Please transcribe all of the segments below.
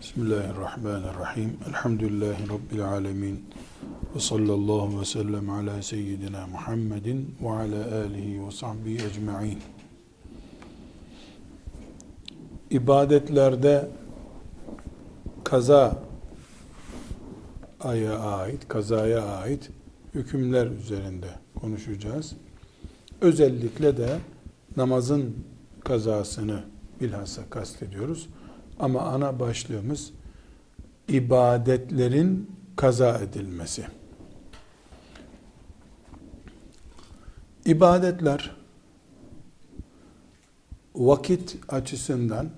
Bismillahirrahmanirrahim. Elhamdülillahi Rabbil alemin. Ve sallallahu ve sellem ala seyyidina Muhammedin ve ala alihi ve sahbihi ecma'in. İbadetlerde kaza aya ait, kazaya ait hükümler üzerinde konuşacağız. Özellikle de namazın kazasını bilhassa kastediyoruz. Ama ana başlığımız ibadetlerin kaza edilmesi. İbadetler vakit açısından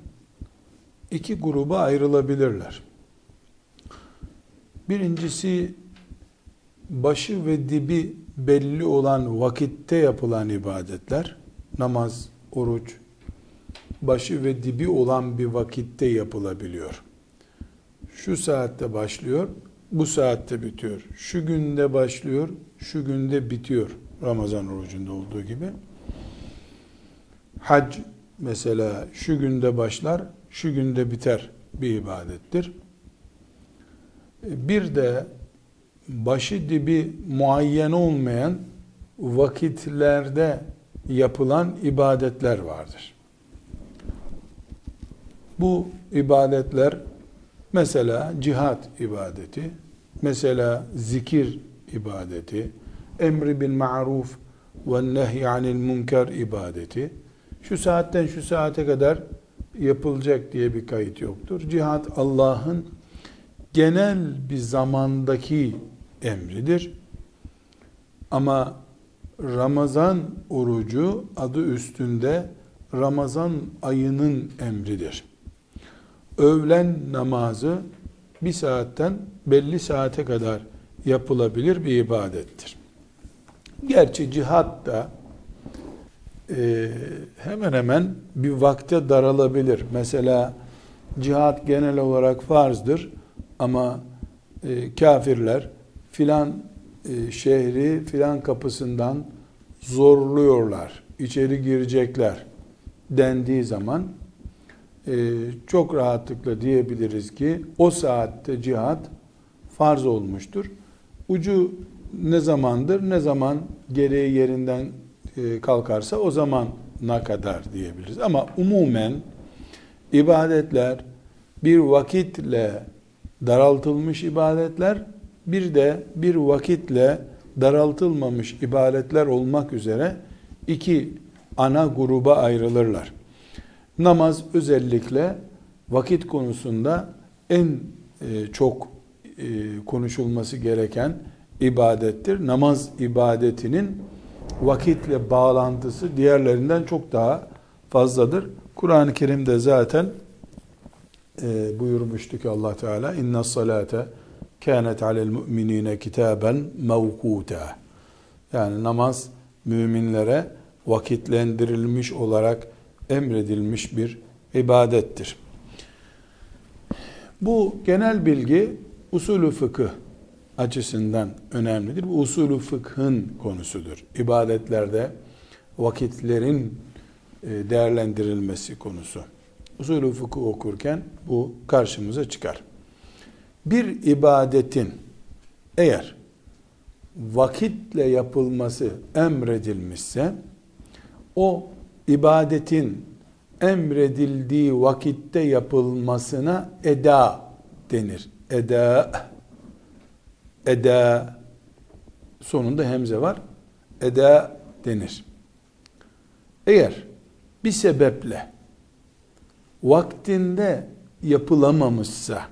iki gruba ayrılabilirler. Birincisi başı ve dibi belli olan vakitte yapılan ibadetler, namaz, oruç, başı ve dibi olan bir vakitte yapılabiliyor. Şu saatte başlıyor, bu saatte bitiyor. Şu günde başlıyor, şu günde bitiyor. Ramazan orucunda olduğu gibi. Hac mesela şu günde başlar, şu günde biter bir ibadettir. Bir de başı dibi muayyen olmayan vakitlerde yapılan ibadetler vardır. Bu ibadetler mesela cihat ibadeti, mesela zikir ibadeti, emri bil ma'ruf ve nehy anil münker ibadeti, şu saatten şu saate kadar yapılacak diye bir kayıt yoktur. Cihat Allah'ın genel bir zamandaki emridir. Ama Ramazan orucu adı üstünde Ramazan ayının emridir öğlen namazı bir saatten belli saate kadar yapılabilir bir ibadettir. Gerçi cihat da e, hemen hemen bir vakte daralabilir. Mesela cihat genel olarak farzdır ama e, kafirler filan e, şehri filan kapısından zorluyorlar, içeri girecekler dendiği zaman e, çok rahatlıkla diyebiliriz ki o saatte cihat farz olmuştur. Ucu ne zamandır, ne zaman gereği yerinden e, kalkarsa o zaman ne kadar diyebiliriz. Ama umumen ibadetler bir vakitle daraltılmış ibadetler, bir de bir vakitle daraltılmamış ibadetler olmak üzere iki ana gruba ayrılırlar. Namaz özellikle vakit konusunda en e, çok e, konuşulması gereken ibadettir. Namaz ibadetinin vakitle bağlantısı diğerlerinden çok daha fazladır. Kur'an-ı Kerim'de zaten e, buyurmuştu ki Allah Teala inna salate kânet alel mu'minine kitaben mevkuta yani namaz müminlere vakitlendirilmiş olarak emredilmiş bir ibadettir. Bu genel bilgi usulü fıkıh açısından önemlidir. Bu usulü fıkhın konusudur. İbadetlerde vakitlerin e, değerlendirilmesi konusu. Usulü fıkıh okurken bu karşımıza çıkar. Bir ibadetin eğer vakitle yapılması emredilmişse o ibadetin emredildiği vakitte yapılmasına eda denir. Eda eda sonunda hemze var. Eda denir. Eğer bir sebeple vaktinde yapılamamışsa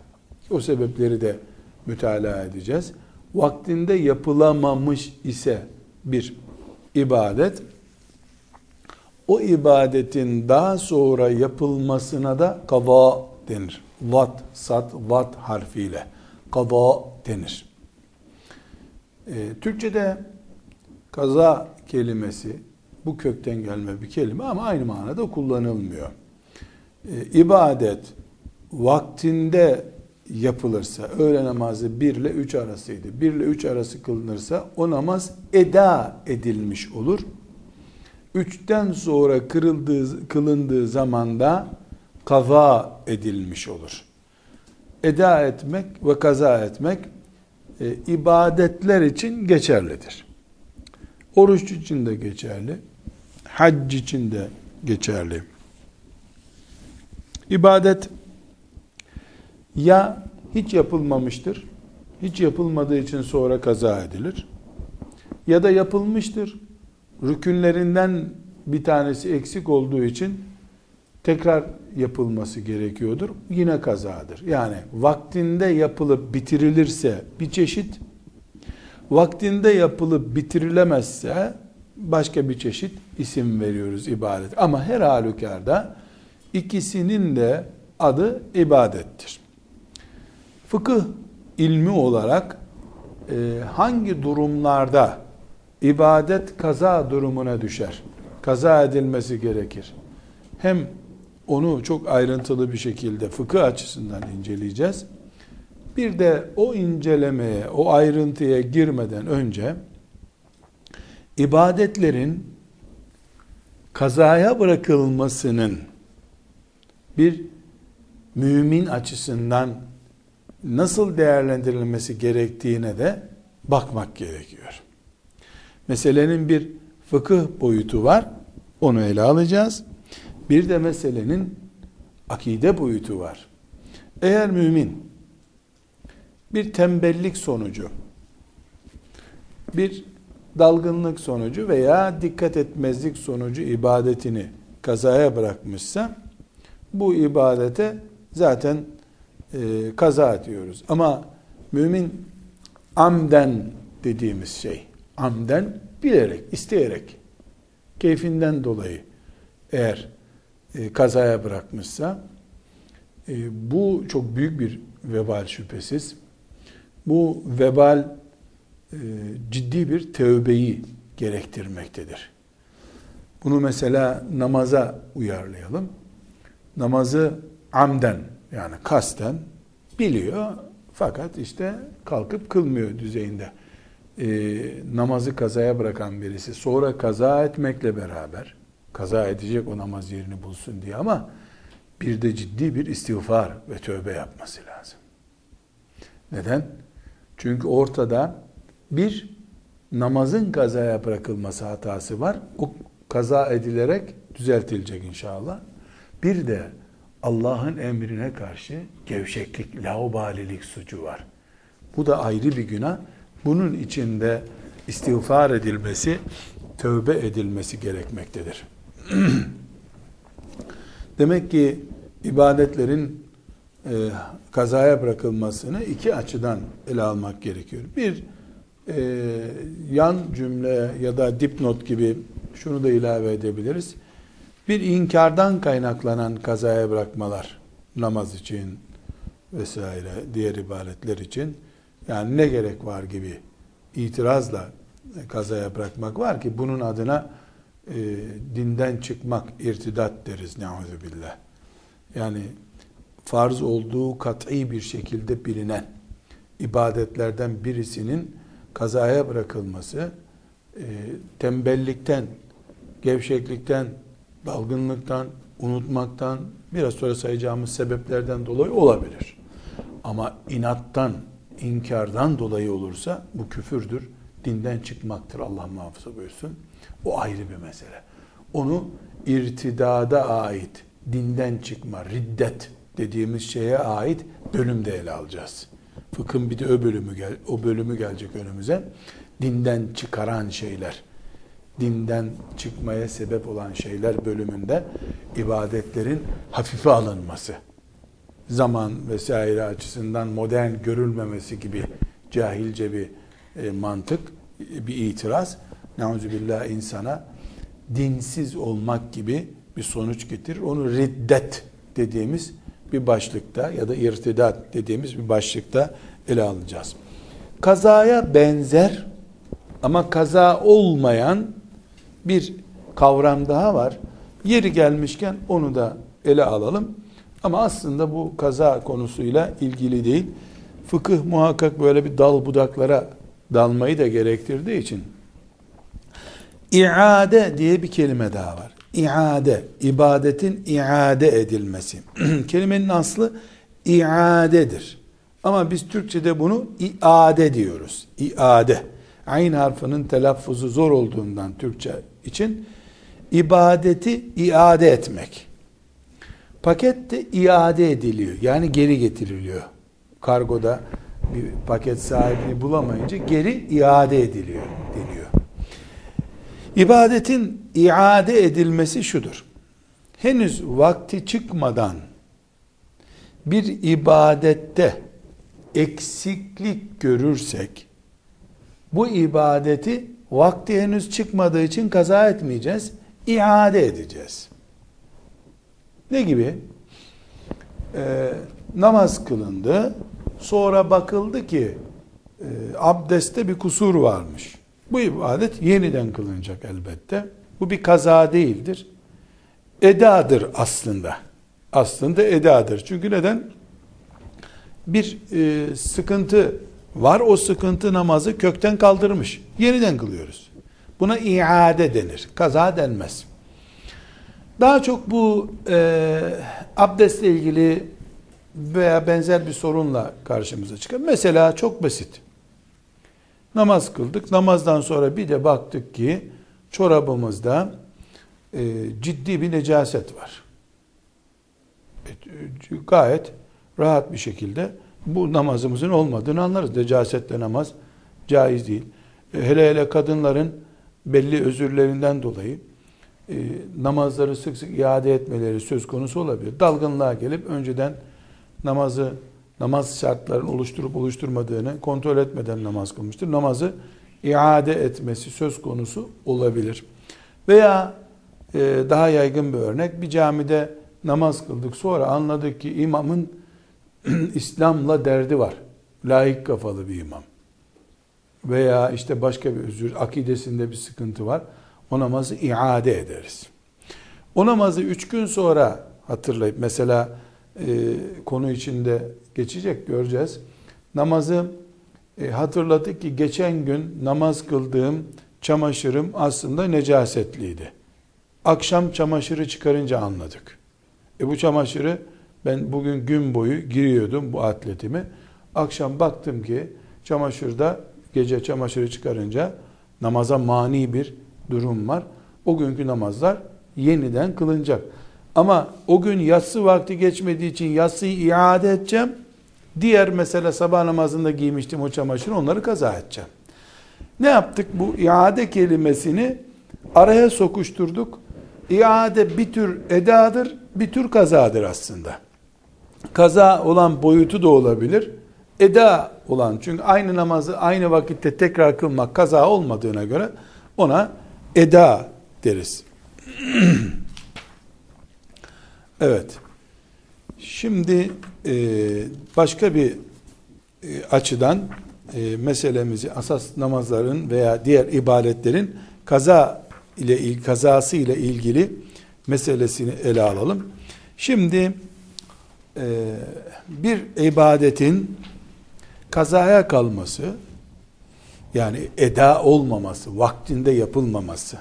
o sebepleri de mütalaa edeceğiz. Vaktinde yapılamamış ise bir ibadet o ibadetin daha sonra yapılmasına da kaza denir. Vat, sat, vat harfiyle kaza denir. Ee, Türkçe'de kaza kelimesi bu kökten gelme bir kelime ama aynı manada kullanılmıyor. Ee, ibadet vaktinde yapılırsa, öğle namazı 1 ile 3 arasıydı. 1 ile 3 arası kılınırsa o namaz eda edilmiş olur üçten sonra kırıldığı, kılındığı zamanda kaza edilmiş olur. eda etmek ve kaza etmek e, ibadetler için geçerlidir. Oruç için de geçerli. Hac için de geçerli. İbadet ya hiç yapılmamıştır, hiç yapılmadığı için sonra kaza edilir. Ya da yapılmıştır, rükünlerinden bir tanesi eksik olduğu için tekrar yapılması gerekiyordur. Yine kazadır. Yani vaktinde yapılıp bitirilirse bir çeşit, vaktinde yapılıp bitirilemezse başka bir çeşit isim veriyoruz ibadet. Ama her halükarda ikisinin de adı ibadettir. Fıkıh ilmi olarak e, hangi durumlarda ibadet kaza durumuna düşer? Kaza edilmesi gerekir. Hem onu çok ayrıntılı bir şekilde fıkıh açısından inceleyeceğiz. Bir de o incelemeye, o ayrıntıya girmeden önce ibadetlerin kazaya bırakılmasının bir mümin açısından nasıl değerlendirilmesi gerektiğine de bakmak gerekiyor. Meselenin bir fıkıh boyutu var. Onu ele alacağız. Bir de meselenin akide boyutu var. Eğer mümin bir tembellik sonucu, bir dalgınlık sonucu veya dikkat etmezlik sonucu ibadetini kazaya bırakmışsa bu ibadete zaten e, kaza ediyoruz. Ama mümin amden dediğimiz şey, amden bilerek, isteyerek, keyfinden dolayı eğer e, kazaya bırakmışsa e, bu çok büyük bir vebal şüphesiz. Bu vebal e, ciddi bir tövbeyi gerektirmektedir. Bunu mesela namaza uyarlayalım. Namazı amden yani kasten biliyor fakat işte kalkıp kılmıyor düzeyinde. E, namazı kazaya bırakan birisi sonra kaza etmekle beraber kaza edecek o namaz yerini bulsun diye ama bir de ciddi bir istiğfar ve tövbe yapması lazım. Neden? Çünkü ortada bir namazın kazaya bırakılması hatası var. O kaza edilerek düzeltilecek inşallah. Bir de Allah'ın emrine karşı gevşeklik, laubalilik suçu var. Bu da ayrı bir günah. Bunun içinde istiğfar edilmesi, tövbe edilmesi gerekmektedir. Demek ki ibadetlerin e, kazaya bırakılmasını iki açıdan ele almak gerekiyor. Bir, e, yan cümle ya da dipnot gibi şunu da ilave edebiliriz. Bir inkardan kaynaklanan kazaya bırakmalar, namaz için vesaire, diğer ibadetler için, yani ne gerek var gibi itirazla kazaya bırakmak var ki bunun adına e, dinden çıkmak, irtidat deriz billah. Yani farz olduğu kat'i bir şekilde bilinen ibadetlerden birisinin kazaya bırakılması e, tembellikten, gevşeklikten, dalgınlıktan, unutmaktan, biraz sonra sayacağımız sebeplerden dolayı olabilir. Ama inattan, inkardan dolayı olursa bu küfürdür, dinden çıkmaktır Allah muhafaza buyursun. O ayrı bir mesele. Onu irtidada ait, dinden çıkma, riddet dediğimiz şeye ait bölümde ele alacağız. Fıkhın bir de o bölümü gel, o bölümü gelecek önümüze. Dinden çıkaran şeyler, dinden çıkmaya sebep olan şeyler bölümünde ibadetlerin hafife alınması, zaman vesaire açısından modern görülmemesi gibi cahilce bir e, mantık, bir itiraz neuzubillah insana dinsiz olmak gibi bir sonuç getirir. Onu riddet dediğimiz bir başlıkta ya da irtidat dediğimiz bir başlıkta ele alacağız. Kazaya benzer ama kaza olmayan bir kavram daha var. Yeri gelmişken onu da ele alalım. Ama aslında bu kaza konusuyla ilgili değil. Fıkıh muhakkak böyle bir dal budaklara dalmayı da gerektirdiği için İade diye bir kelime daha var. İade, ibadetin iade edilmesi. Kelimenin aslı iadedir. Ama biz Türkçe'de bunu iade diyoruz. İade. Ayn harfinin telaffuzu zor olduğundan Türkçe için ibadeti iade etmek. Paket de iade ediliyor. Yani geri getiriliyor. Kargoda bir paket sahibini bulamayınca geri iade ediliyor deniyor. İbadetin iade edilmesi şudur. Henüz vakti çıkmadan bir ibadette eksiklik görürsek bu ibadeti vakti henüz çıkmadığı için kaza etmeyeceğiz, iade edeceğiz. Ne gibi? Ee, namaz kılındı, sonra bakıldı ki e, abdestte bir kusur varmış. Bu ibadet yeniden kılınacak elbette. Bu bir kaza değildir. Edadır aslında. Aslında edadır. Çünkü neden? Bir e, sıkıntı var. O sıkıntı namazı kökten kaldırmış. Yeniden kılıyoruz. Buna iade denir. Kaza denmez. Daha çok bu e, abdestle ilgili veya benzer bir sorunla karşımıza çıkar. Mesela çok basit. Namaz kıldık. Namazdan sonra bir de baktık ki çorabımızda e, ciddi bir necaset var. E, gayet rahat bir şekilde bu namazımızın olmadığını anlarız. Necasetle namaz caiz değil. E, hele hele kadınların belli özürlerinden dolayı e, namazları sık sık iade etmeleri söz konusu olabilir. Dalgınlığa gelip önceden namazı namaz şartlarını oluşturup oluşturmadığını kontrol etmeden namaz kılmıştır. Namazı iade etmesi söz konusu olabilir. Veya e, daha yaygın bir örnek bir camide namaz kıldık sonra anladık ki imamın İslam'la derdi var. Laik kafalı bir imam. Veya işte başka bir özür, akidesinde bir sıkıntı var. O namazı iade ederiz. O namazı üç gün sonra hatırlayıp mesela e, konu içinde geçecek göreceğiz. Namazı e, hatırladık ki geçen gün namaz kıldığım çamaşırım aslında necasetliydi. Akşam çamaşırı çıkarınca anladık. E bu çamaşırı ben bugün gün boyu giriyordum bu atletimi. Akşam baktım ki çamaşırda gece çamaşırı çıkarınca namaza mani bir durum var. O günkü namazlar yeniden kılınacak. Ama o gün yatsı vakti geçmediği için yatsıyı iade edeceğim. Diğer mesela sabah namazında giymiştim o çamaşırı onları kaza edeceğim. Ne yaptık? Bu iade kelimesini araya sokuşturduk. İade bir tür edadır, bir tür kazadır aslında. Kaza olan boyutu da olabilir. Eda olan çünkü aynı namazı aynı vakitte tekrar kılmak kaza olmadığına göre ona eda deriz. evet. Şimdi e, başka bir e, açıdan e, meselemizi asas namazların veya diğer ibadetlerin kaza ile kazası ile ilgili meselesini ele alalım. Şimdi bir ibadetin kazaya kalması yani eda olmaması, vaktinde yapılmaması.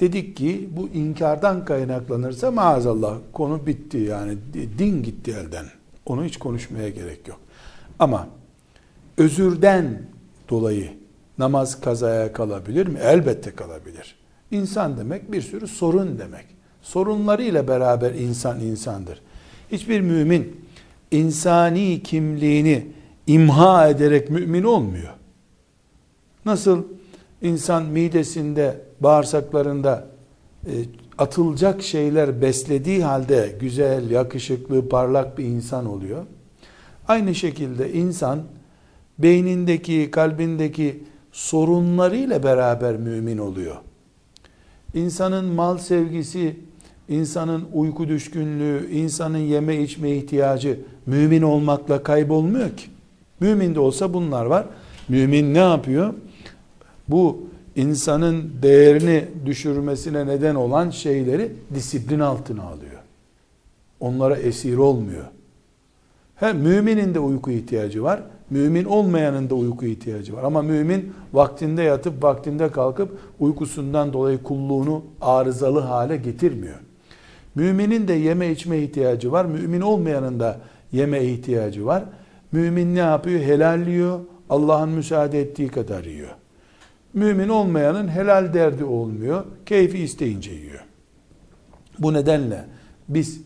Dedik ki bu inkardan kaynaklanırsa maazallah konu bitti yani din gitti elden. Onu hiç konuşmaya gerek yok. Ama özürden dolayı namaz kazaya kalabilir mi? Elbette kalabilir. İnsan demek bir sürü sorun demek. Sorunlarıyla beraber insan insandır. Hiçbir mümin insani kimliğini imha ederek mümin olmuyor. Nasıl insan midesinde, bağırsaklarında e, atılacak şeyler beslediği halde güzel, yakışıklı, parlak bir insan oluyor. Aynı şekilde insan beynindeki, kalbindeki sorunlarıyla beraber mümin oluyor. İnsanın mal sevgisi, insanın uyku düşkünlüğü, insanın yeme içme ihtiyacı mümin olmakla kaybolmuyor ki. Mümin de olsa bunlar var. Mümin ne yapıyor? Bu insanın değerini düşürmesine neden olan şeyleri disiplin altına alıyor. Onlara esir olmuyor. Hem müminin de uyku ihtiyacı var. Mümin olmayanın da uyku ihtiyacı var. Ama mümin vaktinde yatıp vaktinde kalkıp uykusundan dolayı kulluğunu arızalı hale getirmiyor. Müminin de yeme içme ihtiyacı var. Mümin olmayanın da yeme ihtiyacı var. Mümin ne yapıyor? Helal yiyor. Allah'ın müsaade ettiği kadar yiyor. Mümin olmayanın helal derdi olmuyor. Keyfi isteyince yiyor. Bu nedenle biz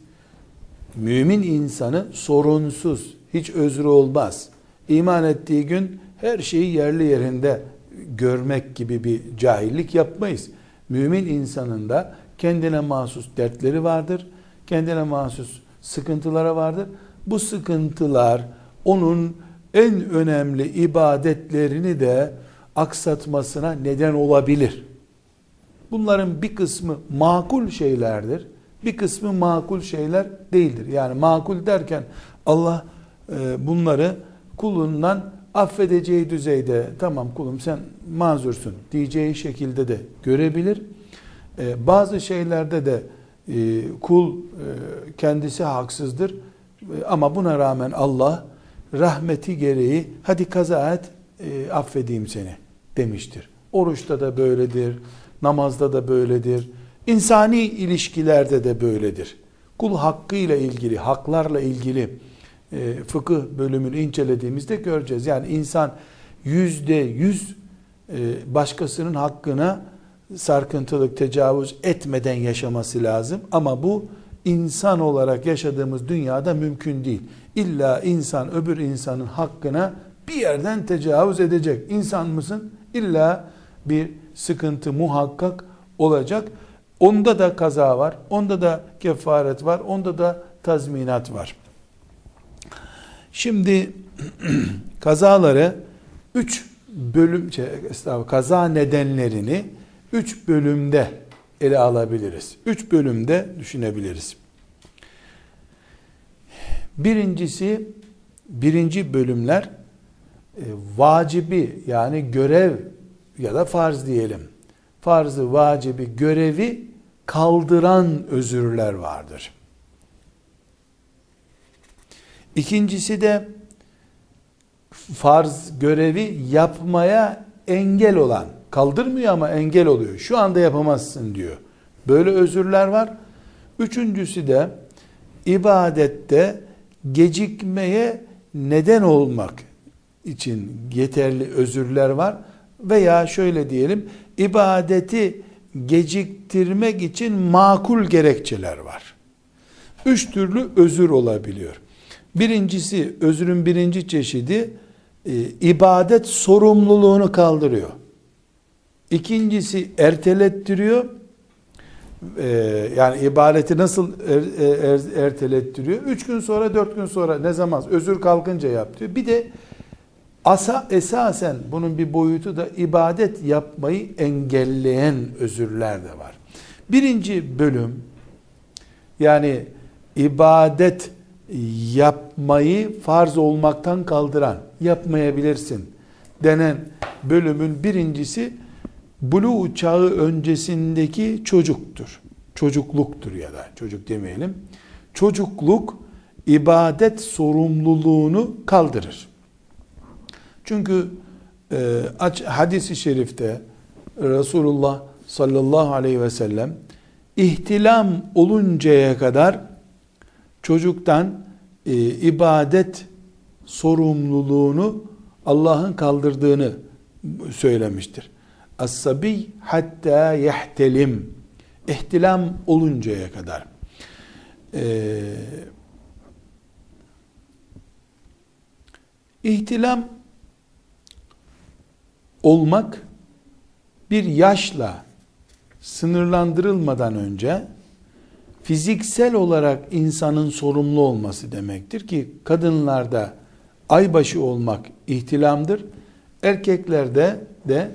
mümin insanı sorunsuz, hiç özrü olmaz. İman ettiği gün her şeyi yerli yerinde görmek gibi bir cahillik yapmayız. Mümin insanın da kendine mahsus dertleri vardır. Kendine mahsus sıkıntılara vardır. Bu sıkıntılar onun en önemli ibadetlerini de aksatmasına neden olabilir. Bunların bir kısmı makul şeylerdir. Bir kısmı makul şeyler değildir. Yani makul derken Allah e, bunları kulundan affedeceği düzeyde tamam kulum sen mazursun diyeceği şekilde de görebilir. E, bazı şeylerde de e, kul kendisi haksızdır ama buna rağmen Allah rahmeti gereği hadi kaza et affedeyim seni demiştir. Oruçta da böyledir, namazda da böyledir, insani ilişkilerde de böyledir. Kul hakkıyla ilgili, haklarla ilgili e, fıkıh bölümünü incelediğimizde göreceğiz. Yani insan yüzde yüz e, başkasının hakkına sarkıntılık, tecavüz etmeden yaşaması lazım. Ama bu insan olarak yaşadığımız dünyada mümkün değil. İlla insan öbür insanın hakkına bir yerden tecavüz edecek. İnsan mısın? İlla bir sıkıntı muhakkak olacak. Onda da kaza var, onda da kefaret var, onda da tazminat var. Şimdi kazaları üç bölüm, şey, kaza nedenlerini üç bölümde ele alabiliriz. Üç bölümde düşünebiliriz. Birincisi, birinci bölümler vacibi yani görev ya da farz diyelim. Farzı, vacibi, görevi kaldıran özürler vardır. İkincisi de farz görevi yapmaya engel olan, kaldırmıyor ama engel oluyor. Şu anda yapamazsın diyor. Böyle özürler var. Üçüncüsü de ibadette gecikmeye neden olmak için yeterli özürler var. Veya şöyle diyelim, ibadeti geciktirmek için makul gerekçeler var. Üç türlü özür olabiliyor. Birincisi özrün birinci çeşidi e, ibadet sorumluluğunu kaldırıyor. İkincisi ertelettiriyor. E, yani ibadeti nasıl er, e, er, ertelettiriyor? Üç gün sonra, dört gün sonra ne zaman özür kalkınca yap diyor. Bir de asa, esasen bunun bir boyutu da ibadet yapmayı engelleyen özürler de var. Birinci bölüm yani ibadet yapmayı farz olmaktan kaldıran, yapmayabilirsin denen bölümün birincisi bulu çağı öncesindeki çocuktur. Çocukluktur ya da çocuk demeyelim. Çocukluk ibadet sorumluluğunu kaldırır. Çünkü e, hadisi şerifte Resulullah sallallahu aleyhi ve sellem ihtilam oluncaya kadar çocuktan e, ibadet sorumluluğunu Allah'ın kaldırdığını söylemiştir. As-sabi hatta yehtelim. İhtilam oluncaya kadar. Ee, ihtilam olmak bir yaşla sınırlandırılmadan önce fiziksel olarak insanın sorumlu olması demektir ki kadınlarda aybaşı olmak ihtilamdır. Erkeklerde de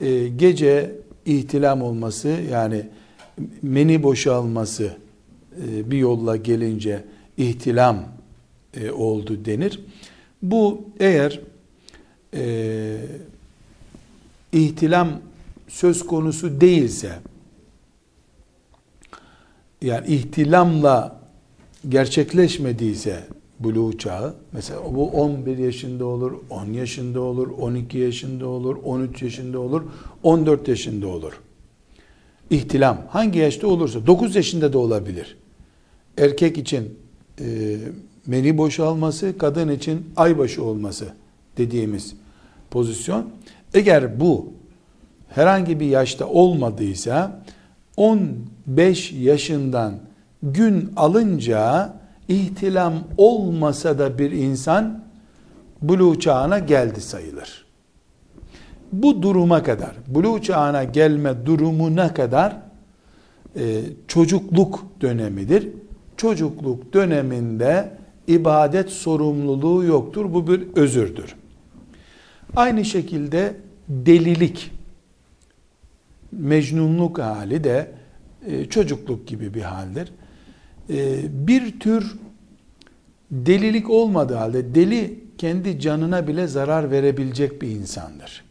e, gece ihtilam olması yani meni boşalması e, bir yolla gelince ihtilam e, oldu denir. Bu eğer e, ihtilam söz konusu değilse yani ihtilamla gerçekleşmediyse buluğ çağı mesela bu 11 yaşında olur, 10 yaşında olur, 12 yaşında olur, 13 yaşında olur, 14 yaşında olur. İhtilam hangi yaşta olursa 9 yaşında da olabilir. Erkek için e, meni boşalması, kadın için aybaşı olması dediğimiz pozisyon. Eğer bu herhangi bir yaşta olmadıysa 15 yaşından gün alınca ihtilam olmasa da bir insan buluğ çağına geldi sayılır. Bu duruma kadar, buluğ çağına gelme durumuna kadar e, çocukluk dönemidir. Çocukluk döneminde ibadet sorumluluğu yoktur. Bu bir özürdür. Aynı şekilde delilik, mecnunluk hali de e, çocukluk gibi bir haldir. E, bir tür delilik olmadığı halde deli kendi canına bile zarar verebilecek bir insandır.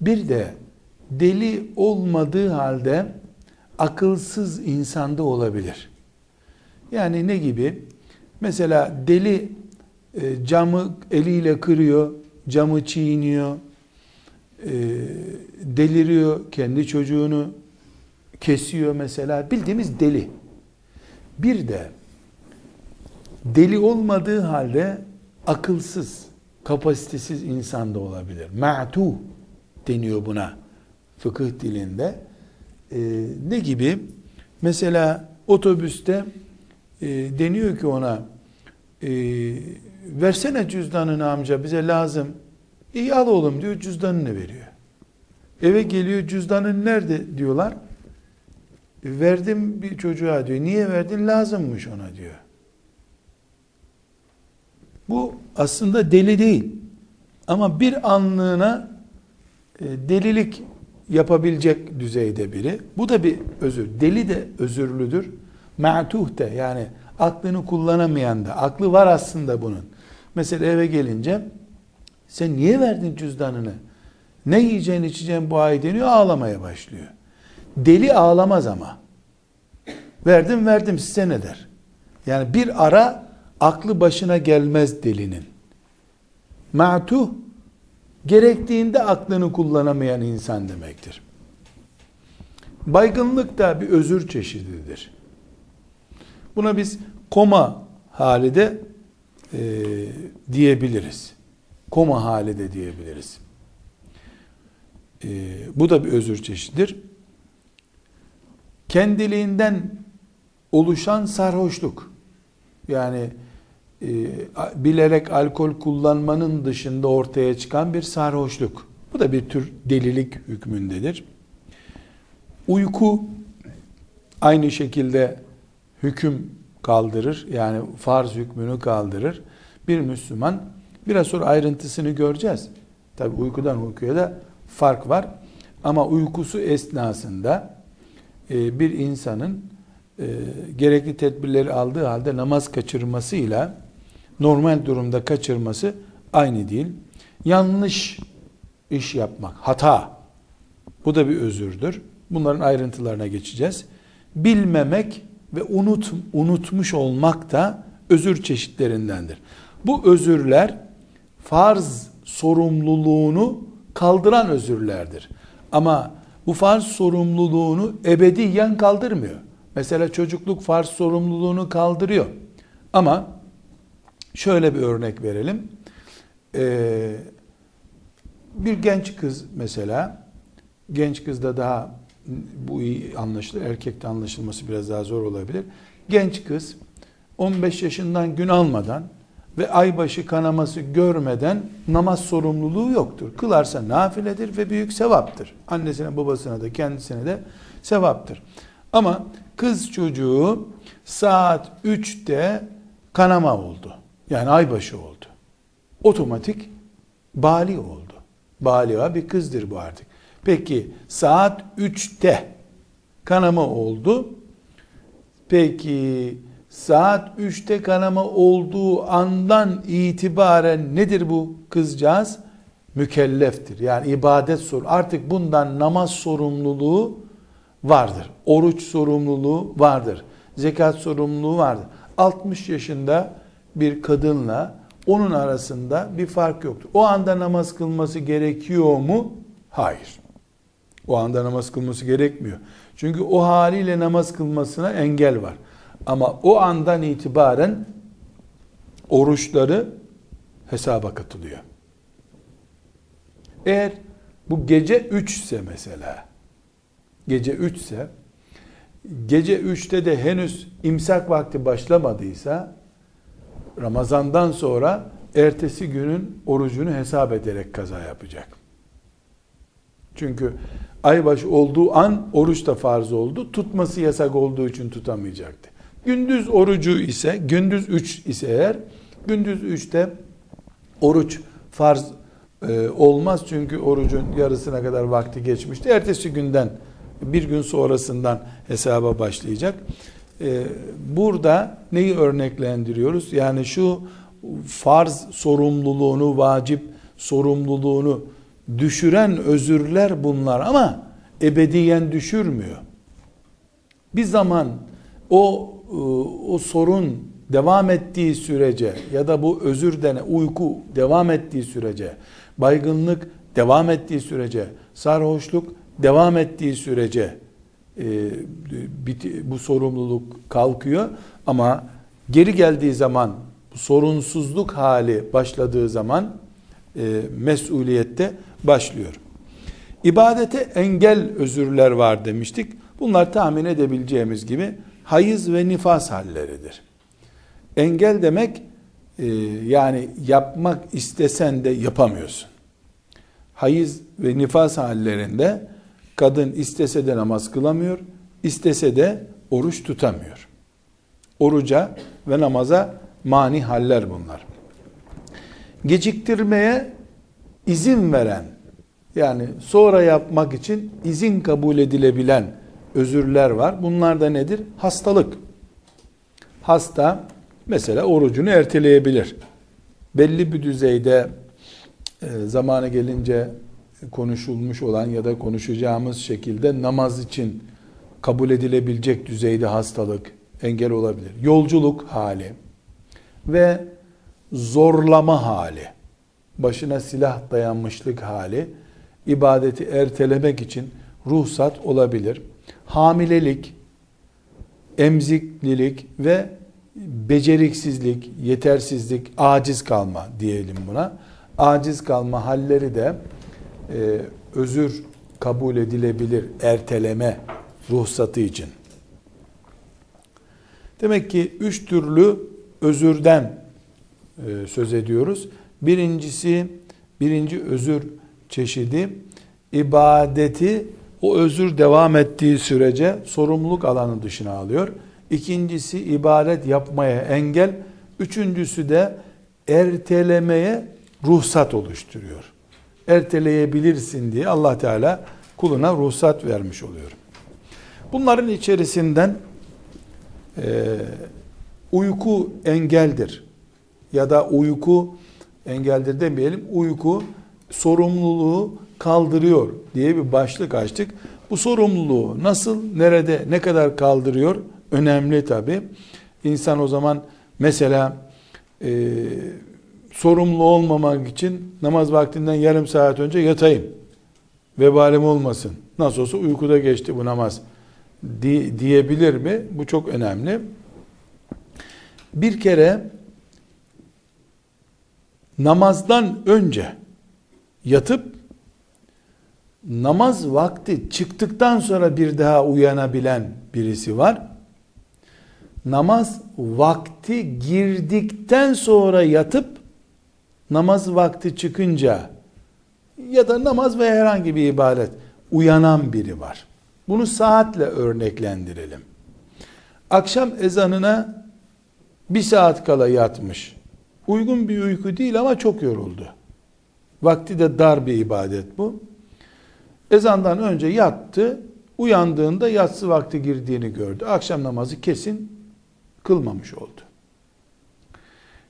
Bir de deli olmadığı halde akılsız insanda olabilir. Yani ne gibi? Mesela deli e, camı eliyle kırıyor, camı çiğniyor, e, deliriyor, kendi çocuğunu kesiyor mesela. Bildiğimiz deli. Bir de deli olmadığı halde akılsız, kapasitesiz insan da olabilir. Ma'tu deniyor buna fıkıh dilinde. Ee, ne gibi? Mesela otobüste e, deniyor ki ona e, versene cüzdanını amca bize lazım. İyi al oğlum diyor cüzdanını veriyor. Eve geliyor cüzdanın nerede diyorlar. Verdim bir çocuğa diyor. Niye verdin? Lazımmış ona diyor. Bu aslında deli değil. Ama bir anlığına e, delilik yapabilecek düzeyde biri. Bu da bir özür. Deli de özürlüdür. Ma'tuh de yani aklını kullanamayan da. Aklı var aslında bunun. Mesela eve gelince sen niye verdin cüzdanını? Ne yiyeceğin içeceğin bu ay deniyor ağlamaya başlıyor. Deli ağlamaz ama. Verdim verdim size ne der? Yani bir ara aklı başına gelmez delinin. Ma'tuh gerektiğinde aklını kullanamayan insan demektir. Baygınlık da bir özür çeşididir. Buna biz koma hali de e, diyebiliriz. Koma hali de diyebiliriz. E, bu da bir özür çeşididir. Kendiliğinden oluşan sarhoşluk. Yani e, bilerek alkol kullanmanın dışında ortaya çıkan bir sarhoşluk. Bu da bir tür delilik hükmündedir. Uyku aynı şekilde hüküm kaldırır. Yani farz hükmünü kaldırır. Bir Müslüman biraz sonra ayrıntısını göreceğiz. Tabi uykudan uykuya da fark var. Ama uykusu esnasında e, bir insanın e, gerekli tedbirleri aldığı halde namaz kaçırmasıyla normal durumda kaçırması aynı değil. Yanlış iş yapmak, hata. Bu da bir özürdür. Bunların ayrıntılarına geçeceğiz. Bilmemek ve unut, unutmuş olmak da özür çeşitlerindendir. Bu özürler farz sorumluluğunu kaldıran özürlerdir. Ama bu farz sorumluluğunu ebediyen kaldırmıyor. Mesela çocukluk farz sorumluluğunu kaldırıyor. Ama şöyle bir örnek verelim. Ee, bir genç kız mesela, genç kızda daha bu iyi anlaşılır, erkekte anlaşılması biraz daha zor olabilir. Genç kız 15 yaşından gün almadan ve aybaşı kanaması görmeden namaz sorumluluğu yoktur. Kılarsa nafiledir ve büyük sevaptır. Annesine babasına da kendisine de sevaptır. Ama kız çocuğu saat 3'te kanama oldu. Yani aybaşı oldu. Otomatik bali oldu. Baliha bir kızdır bu artık. Peki saat 3'te kanama oldu. Peki saat 3'te kanama olduğu andan itibaren nedir bu kızcağız? Mükelleftir. Yani ibadet sor. Artık bundan namaz sorumluluğu vardır. Oruç sorumluluğu vardır. Zekat sorumluluğu vardır. 60 yaşında bir kadınla onun arasında bir fark yoktur. O anda namaz kılması gerekiyor mu? Hayır. O anda namaz kılması gerekmiyor. Çünkü o haliyle namaz kılmasına engel var. Ama o andan itibaren oruçları hesaba katılıyor. Eğer bu gece 3 ise mesela gece 3 ise gece 3'te de henüz imsak vakti başlamadıysa Ramazandan sonra ertesi günün orucunu hesap ederek kaza yapacak. Çünkü aybaşı olduğu an oruç da farz oldu. Tutması yasak olduğu için tutamayacaktı. Gündüz orucu ise, gündüz 3 ise eğer, gündüz 3'te oruç farz e, olmaz. Çünkü orucun yarısına kadar vakti geçmişti. Ertesi günden, bir gün sonrasından hesaba başlayacak. E, burada neyi örneklendiriyoruz? Yani şu farz sorumluluğunu, vacip sorumluluğunu düşüren özürler bunlar ama ebediyen düşürmüyor. Bir zaman o e, o sorun devam ettiği sürece ya da bu özür dene uyku devam ettiği sürece, baygınlık devam ettiği sürece, sarhoşluk devam ettiği sürece e, bu sorumluluk kalkıyor ama geri geldiği zaman sorunsuzluk hali başladığı zaman e, mesuliyette başlıyor. İbadete engel özürler var demiştik. Bunlar tahmin edebileceğimiz gibi hayız ve nifas halleridir. Engel demek e, yani yapmak istesen de yapamıyorsun. Hayız ve nifas hallerinde kadın istese de namaz kılamıyor, istese de oruç tutamıyor. Oruca ve namaza mani haller bunlar. Geciktirmeye izin veren yani sonra yapmak için izin kabul edilebilen özürler var. Bunlar da nedir? Hastalık. Hasta mesela orucunu erteleyebilir. Belli bir düzeyde e, zamanı gelince konuşulmuş olan ya da konuşacağımız şekilde namaz için kabul edilebilecek düzeyde hastalık engel olabilir. Yolculuk hali ve zorlama hali, başına silah dayanmışlık hali ibadeti ertelemek için ruhsat olabilir. Hamilelik, emziklilik ve beceriksizlik, yetersizlik, aciz kalma diyelim buna. Aciz kalma halleri de e, özür kabul edilebilir erteleme ruhsatı için. Demek ki üç türlü özürden e, söz ediyoruz. Birincisi, birinci özür çeşidi ibadeti o özür devam ettiği sürece sorumluluk alanı dışına alıyor. İkincisi ibadet yapmaya engel. Üçüncüsü de ertelemeye ruhsat oluşturuyor. Erteleyebilirsin diye Allah Teala kuluna ruhsat vermiş oluyor. Bunların içerisinden e, uyku engeldir ya da uyku engeldir demeyelim uyku sorumluluğu kaldırıyor diye bir başlık açtık. Bu sorumluluğu nasıl, nerede, ne kadar kaldırıyor önemli tabi. İnsan o zaman mesela e, sorumlu olmamak için namaz vaktinden yarım saat önce yatayım. Vebalim olmasın. Nasıl olsa uykuda geçti bu namaz di, diyebilir mi? Bu çok önemli. Bir kere namazdan önce yatıp namaz vakti çıktıktan sonra bir daha uyanabilen birisi var. Namaz vakti girdikten sonra yatıp namaz vakti çıkınca ya da namaz ve herhangi bir ibadet uyanan biri var. Bunu saatle örneklendirelim. Akşam ezanına bir saat kala yatmış. Uygun bir uyku değil ama çok yoruldu. Vakti de dar bir ibadet bu. Ezandan önce yattı. Uyandığında yatsı vakti girdiğini gördü. Akşam namazı kesin kılmamış oldu.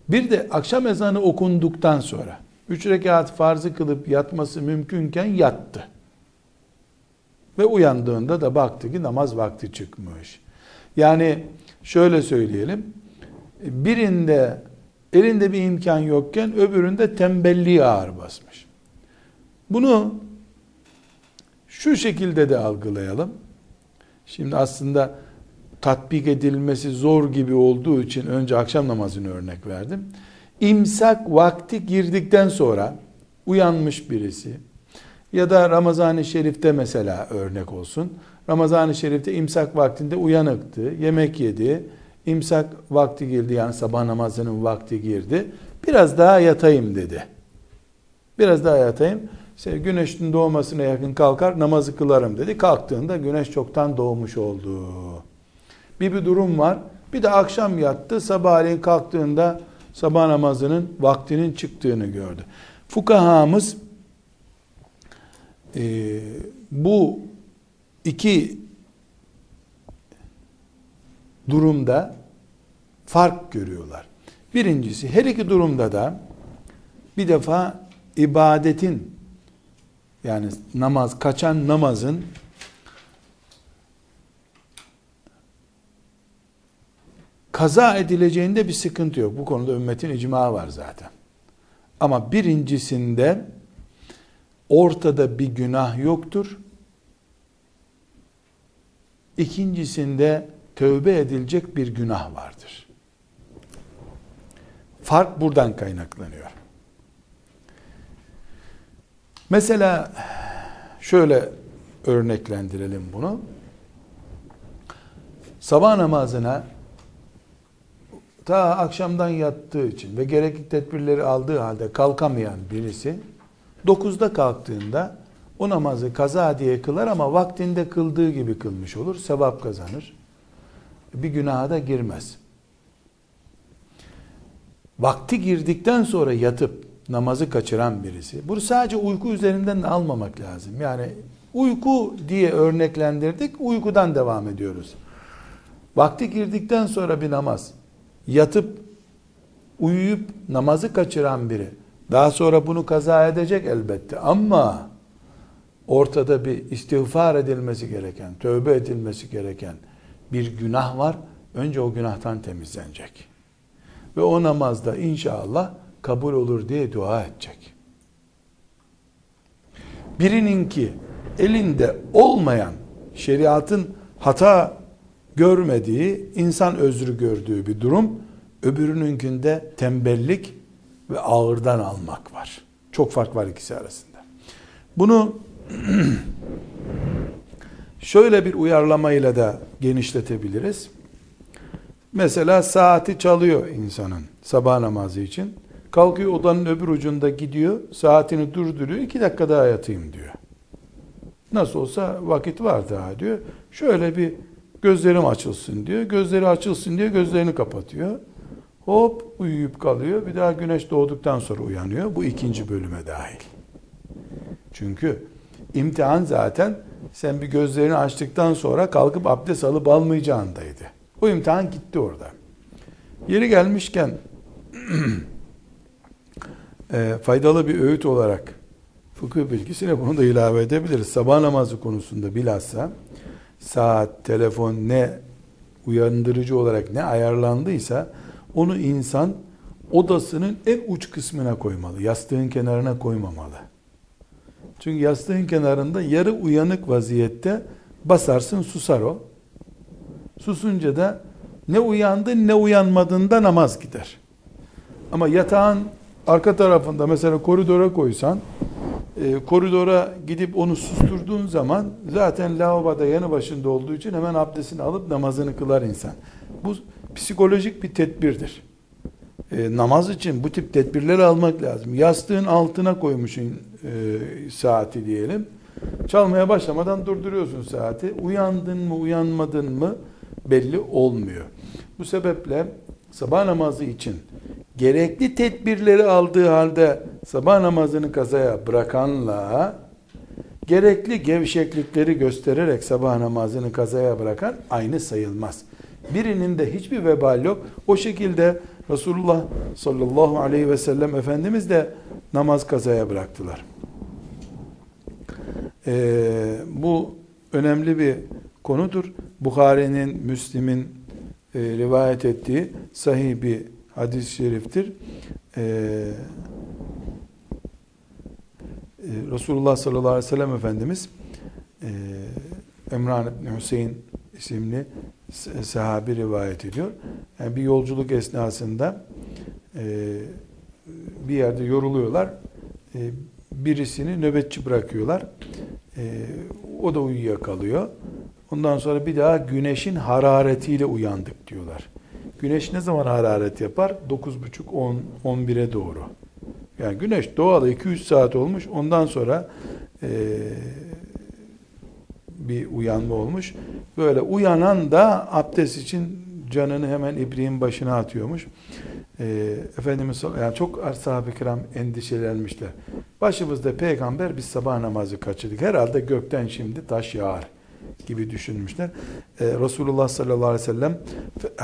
Bir de akşam ezanı okunduktan sonra üç rekat farzı kılıp yatması mümkünken yattı. Ve uyandığında da baktı ki namaz vakti çıkmış. Yani şöyle söyleyelim. Birinde elinde bir imkan yokken öbüründe tembelliği ağır basmış. Bunu şu şekilde de algılayalım. Şimdi aslında tatbik edilmesi zor gibi olduğu için önce akşam namazını örnek verdim. imsak vakti girdikten sonra uyanmış birisi ya da Ramazan-ı Şerif'te mesela örnek olsun. Ramazan-ı Şerif'te imsak vaktinde uyanıktı, yemek yedi, imsak vakti girdi yani sabah namazının vakti girdi. Biraz daha yatayım dedi. Biraz daha yatayım. İşte güneşin doğmasına yakın kalkar namazı kılarım dedi. Kalktığında güneş çoktan doğmuş oldu. Bir bir durum var. Bir de akşam yattı. Sabahleyin kalktığında sabah namazının vaktinin çıktığını gördü. Fukahamız e, bu iki durumda fark görüyorlar. Birincisi her iki durumda da bir defa ibadetin yani namaz kaçan namazın kaza edileceğinde bir sıkıntı yok. Bu konuda ümmetin icma var zaten. Ama birincisinde ortada bir günah yoktur. İkincisinde tövbe edilecek bir günah vardır. Fark buradan kaynaklanıyor. Mesela şöyle örneklendirelim bunu. Sabah namazına ta akşamdan yattığı için ve gerekli tedbirleri aldığı halde kalkamayan birisi 9'da kalktığında o namazı kaza diye kılar ama vaktinde kıldığı gibi kılmış olur. Sevap kazanır. Bir günaha da girmez. Vakti girdikten sonra yatıp namazı kaçıran birisi. Bunu sadece uyku üzerinden de almamak lazım. Yani uyku diye örneklendirdik, uykudan devam ediyoruz. Vakti girdikten sonra bir namaz, yatıp uyuyup namazı kaçıran biri, daha sonra bunu kaza edecek elbette ama ortada bir istiğfar edilmesi gereken, tövbe edilmesi gereken bir günah var. Önce o günahtan temizlenecek. Ve o namazda inşallah kabul olur diye dua edecek. Birinin ki elinde olmayan şeriatın hata görmediği, insan özrü gördüğü bir durum, öbürününkünde tembellik ve ağırdan almak var. Çok fark var ikisi arasında. Bunu şöyle bir uyarlamayla da genişletebiliriz. Mesela saati çalıyor insanın sabah namazı için. Kalkıyor odanın öbür ucunda gidiyor, saatini durduruyor, iki dakika daha yatayım diyor. Nasıl olsa vakit var daha diyor. Şöyle bir gözlerim açılsın diyor. Gözleri açılsın diye gözlerini kapatıyor. Hop uyuyup kalıyor. Bir daha güneş doğduktan sonra uyanıyor. Bu ikinci bölüme dahil. Çünkü imtihan zaten sen bir gözlerini açtıktan sonra kalkıp abdest alıp almayacağındaydı. O imtihan gitti orada. Yeri gelmişken e, faydalı bir öğüt olarak fıkıh bilgisine bunu da ilave edebiliriz. Sabah namazı konusunda bilhassa saat, telefon ne uyandırıcı olarak ne ayarlandıysa onu insan odasının en uç kısmına koymalı. Yastığın kenarına koymamalı. Çünkü yastığın kenarında yarı uyanık vaziyette basarsın susar o. Susunca da ne uyandın ne uyanmadığında namaz gider. Ama yatağın arka tarafında mesela koridora koysan e, koridora gidip onu susturduğun zaman zaten lavaboda yanı başında olduğu için hemen abdestini alıp namazını kılar insan. Bu psikolojik bir tedbirdir. E, namaz için bu tip tedbirleri almak lazım. Yastığın altına koymuşsun e, saati diyelim. Çalmaya başlamadan durduruyorsun saati. Uyandın mı uyanmadın mı belli olmuyor. Bu sebeple sabah namazı için gerekli tedbirleri aldığı halde sabah namazını kazaya bırakanla gerekli gevşeklikleri göstererek sabah namazını kazaya bırakan aynı sayılmaz. Birinin de hiçbir vebal yok. O şekilde Resulullah sallallahu aleyhi ve sellem Efendimiz de namaz kazaya bıraktılar. Ee, bu önemli bir konudur. Bukhari'nin, Müslim'in e, rivayet ettiği sahih bir hadis-i şeriftir. Ee, e, Resulullah sallallahu aleyhi ve sellem Efendimiz e, Emran İbni Hüseyin isimli sahabi rivayet ediyor. Yani bir yolculuk esnasında e, bir yerde yoruluyorlar. E, birisini nöbetçi bırakıyorlar. E, o da uyuyakalıyor. Ondan sonra bir daha güneşin hararetiyle uyandık diyorlar. Güneş ne zaman hararet yapar? 9.30 10 11'e doğru. Yani güneş doğalı 2-3 saat olmuş. Ondan sonra e, bir uyanma olmuş. Böyle uyanan da abdest için canını hemen ibriğin başına atıyormuş. E, Efendimiz yani çok sahabe kiram endişelenmişler. Başımızda peygamber biz sabah namazı kaçırdık. Herhalde gökten şimdi taş yağar gibi düşünmüşler. Ee, Resulullah sallallahu aleyhi ve sellem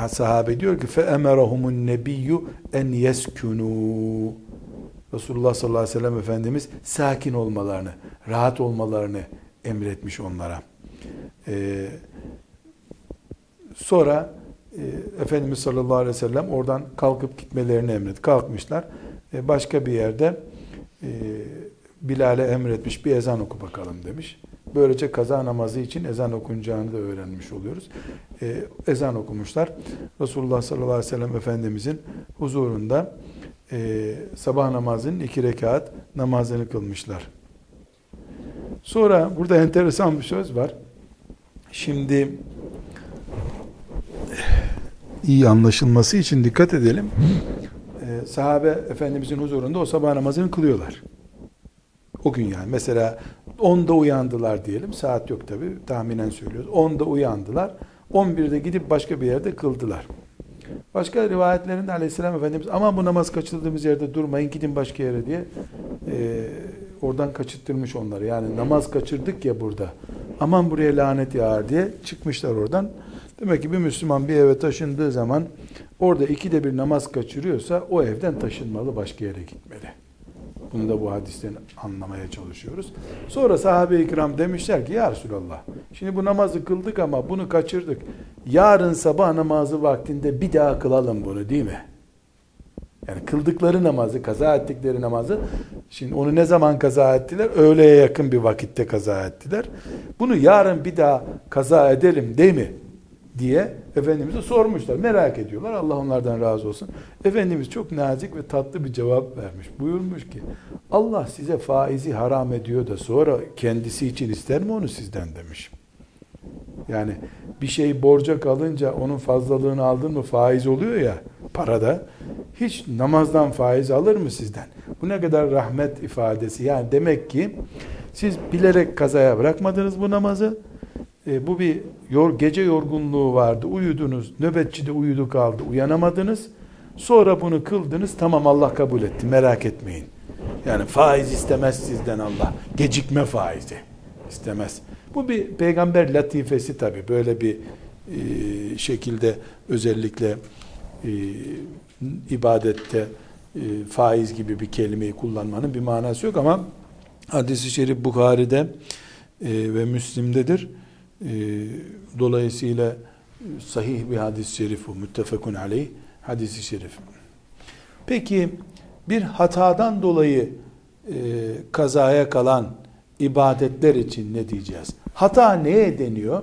sahabe diyor ki فَاَمَرَهُمُ النَّبِيُّ en يَسْكُنُوا Resulullah sallallahu aleyhi ve sellem Efendimiz sakin olmalarını, rahat olmalarını emretmiş onlara. Ee, sonra e, Efendimiz sallallahu aleyhi ve sellem oradan kalkıp gitmelerini emret. Kalkmışlar. E, başka bir yerde e, Bilal'e emretmiş bir ezan oku bakalım demiş. Böylece kaza namazı için ezan okunacağını da öğrenmiş oluyoruz. E, ezan okumuşlar. Resulullah sallallahu aleyhi ve sellem Efendimizin huzurunda e, sabah namazının iki rekat namazını kılmışlar. Sonra burada enteresan bir söz var. Şimdi iyi anlaşılması için dikkat edelim. Ee, sahabe Efendimizin huzurunda o sabah namazını kılıyorlar. O gün yani. Mesela 10'da uyandılar diyelim. Saat yok tabi. Tahminen söylüyoruz. 10'da uyandılar. 11'de gidip başka bir yerde kıldılar. Başka rivayetlerinde aleyhisselam Efendimiz ama bu namaz kaçırdığımız yerde durmayın gidin başka yere diye e, oradan kaçırttırmış onları. Yani namaz kaçırdık ya burada. Aman buraya lanet yağar diye çıkmışlar oradan. Demek ki bir Müslüman bir eve taşındığı zaman orada ikide bir namaz kaçırıyorsa o evden taşınmalı başka yere gitmeli. Bunu da bu hadisten anlamaya çalışıyoruz. Sonra sahabe-i kiram demişler ki ya Resulallah şimdi bu namazı kıldık ama bunu kaçırdık. Yarın sabah namazı vaktinde bir daha kılalım bunu değil mi? Yani kıldıkları namazı, kaza ettikleri namazı, şimdi onu ne zaman kaza ettiler? Öğleye yakın bir vakitte kaza ettiler. Bunu yarın bir daha kaza edelim değil mi? diye Efendimiz'e sormuşlar. Merak ediyorlar. Allah onlardan razı olsun. Efendimiz çok nazik ve tatlı bir cevap vermiş. Buyurmuş ki Allah size faizi haram ediyor da sonra kendisi için ister mi onu sizden demiş. Yani bir şey borca kalınca onun fazlalığını aldın mı faiz oluyor ya parada. Hiç namazdan faiz alır mı sizden? Bu ne kadar rahmet ifadesi. Yani demek ki siz bilerek kazaya bırakmadınız bu namazı e, bu bir yor, gece yorgunluğu vardı. Uyudunuz. Nöbetçide uyudu kaldı. Uyanamadınız. Sonra bunu kıldınız. Tamam Allah kabul etti. Merak etmeyin. Yani faiz istemez sizden Allah. Gecikme faizi istemez. Bu bir peygamber latifesi tabi. Böyle bir e, şekilde özellikle e, ibadette e, faiz gibi bir kelimeyi kullanmanın bir manası yok ama hadisi şerif Bukhari'de e, ve Müslim'dedir. Ee, dolayısıyla sahih bir hadis-i şerif bu. Müttefekun aleyh hadis-i şerif. Peki bir hatadan dolayı e, kazaya kalan ibadetler için ne diyeceğiz? Hata neye deniyor?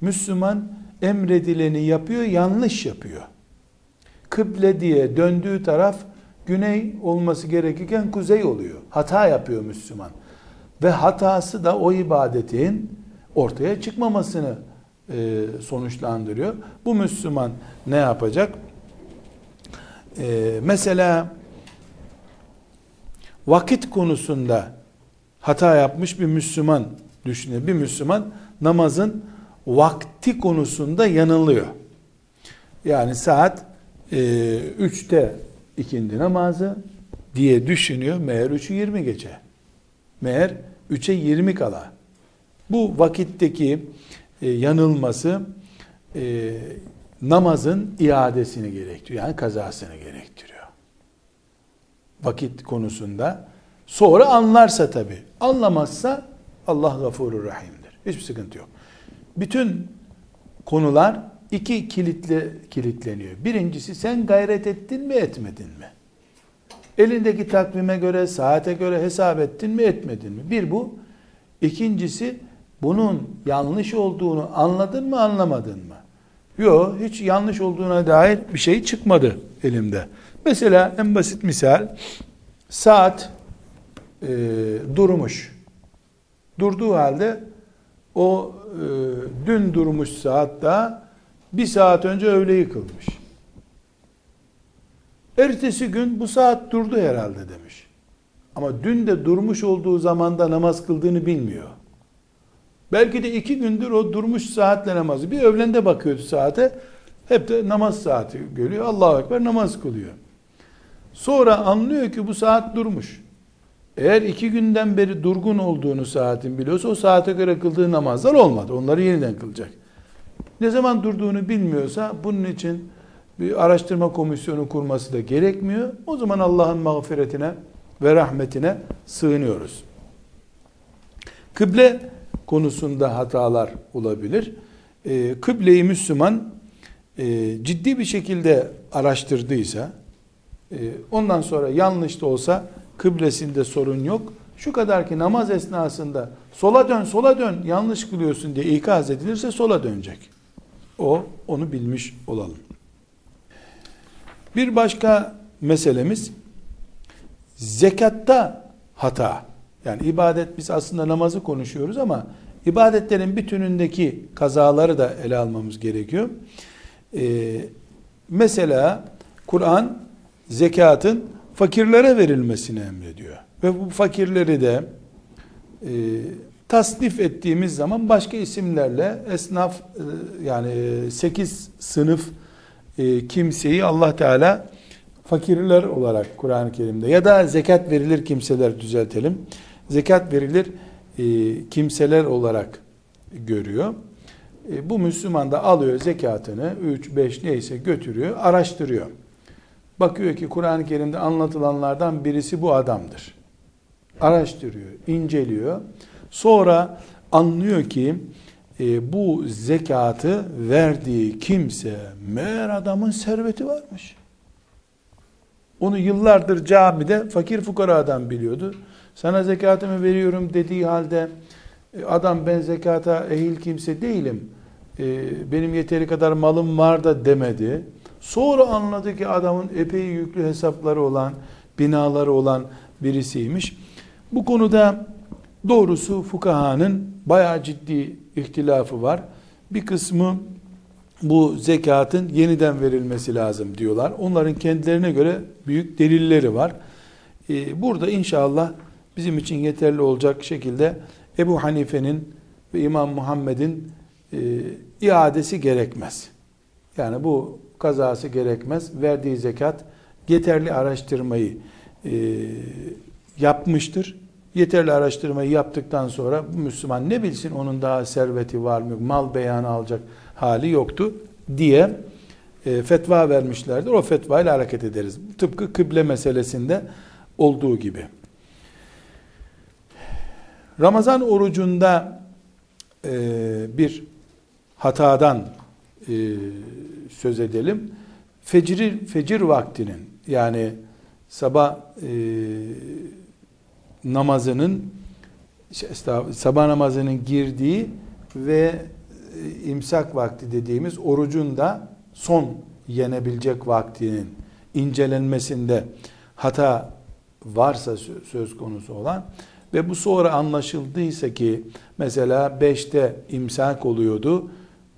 Müslüman emredileni yapıyor, yanlış yapıyor. Kıble diye döndüğü taraf güney olması gerekirken kuzey oluyor. Hata yapıyor Müslüman. Ve hatası da o ibadetin ortaya çıkmamasını e, sonuçlandırıyor. Bu Müslüman ne yapacak? E, mesela vakit konusunda hata yapmış bir Müslüman düşünün. Bir Müslüman namazın vakti konusunda yanılıyor. Yani saat e, 3'te ikindi namazı diye düşünüyor. Meğer 3'ü 20 gece. Meğer 3'e 20 kala. Bu vakitteki e, yanılması e, namazın iadesini gerektiriyor. Yani kazasını gerektiriyor. Vakit konusunda. Sonra anlarsa tabi. Anlamazsa Allah gafurur rahimdir. Hiçbir sıkıntı yok. Bütün konular iki kilitle kilitleniyor. Birincisi sen gayret ettin mi etmedin mi? Elindeki takvime göre, saate göre hesap ettin mi etmedin mi? Bir bu. İkincisi bunun yanlış olduğunu anladın mı anlamadın mı? Yok hiç yanlış olduğuna dair bir şey çıkmadı elimde. Mesela en basit misal saat e, durmuş. Durduğu halde o e, dün durmuş saat daha bir saat önce öğle yıkılmış. Ertesi gün bu saat durdu herhalde demiş. Ama dün de durmuş olduğu zamanda namaz kıldığını bilmiyor. Belki de iki gündür o durmuş saatle namazı. Bir öğlende bakıyordu saate. Hep de namaz saati görüyor. Allahu Ekber namaz kılıyor. Sonra anlıyor ki bu saat durmuş. Eğer iki günden beri durgun olduğunu saatin biliyorsa o saate göre kıldığı namazlar olmadı. Onları yeniden kılacak. Ne zaman durduğunu bilmiyorsa bunun için bir araştırma komisyonu kurması da gerekmiyor. O zaman Allah'ın mağfiretine ve rahmetine sığınıyoruz. Kıble konusunda hatalar olabilir. E, kıbleyi Müslüman e, ciddi bir şekilde araştırdıysa, e, ondan sonra yanlış da olsa kıblesinde sorun yok. Şu kadar ki namaz esnasında sola dön, sola dön, yanlış kılıyorsun diye ikaz edilirse sola dönecek. O, onu bilmiş olalım. Bir başka meselemiz zekatta hata. Yani ibadet biz aslında namazı konuşuyoruz ama ibadetlerin bütünündeki kazaları da ele almamız gerekiyor. Ee, mesela Kur'an zekatın fakirlere verilmesini emrediyor. Ve bu fakirleri de e, tasnif ettiğimiz zaman başka isimlerle esnaf e, yani sekiz sınıf e, kimseyi Allah Teala fakirler olarak Kur'an-ı Kerim'de ya da zekat verilir kimseler düzeltelim. Zekat verilir e, kimseler olarak görüyor. E, bu Müslüman da alıyor zekatını 3 5 neyse götürüyor, araştırıyor. Bakıyor ki Kur'an-ı Kerim'de anlatılanlardan birisi bu adamdır. Araştırıyor, inceliyor. Sonra anlıyor ki e, bu zekatı verdiği kimse meğer adamın serveti varmış. Onu yıllardır camide fakir fukaradan biliyordu. Sana zekatımı veriyorum dediği halde e, adam ben zekata ehil kimse değilim. E, benim yeteri kadar malım var da demedi. Sonra anladı ki adamın epey yüklü hesapları olan, binaları olan birisiymiş. Bu konuda doğrusu fukahanın bayağı ciddi ihtilafı var. Bir kısmı bu zekatın yeniden verilmesi lazım diyorlar. Onların kendilerine göre büyük delilleri var. Ee, burada inşallah bizim için yeterli olacak şekilde Ebu Hanife'nin ve İmam Muhammed'in e, iadesi gerekmez. Yani bu kazası gerekmez. Verdiği zekat yeterli araştırmayı e, yapmıştır. Yeterli araştırmayı yaptıktan sonra Müslüman ne bilsin onun daha serveti var mı, mal beyanı alacak hali yoktu diye e, fetva vermişlerdir. O fetva ile hareket ederiz. Tıpkı kıble meselesinde olduğu gibi. Ramazan orucunda e, bir hatadan e, söz edelim. Fecir, fecir vaktinin yani sabah e, namazının sabah namazının girdiği ve e, imsak vakti dediğimiz orucun da son yenebilecek vaktinin incelenmesinde hata varsa söz konusu olan ve bu sonra anlaşıldıysa ki mesela 5'te imsak oluyordu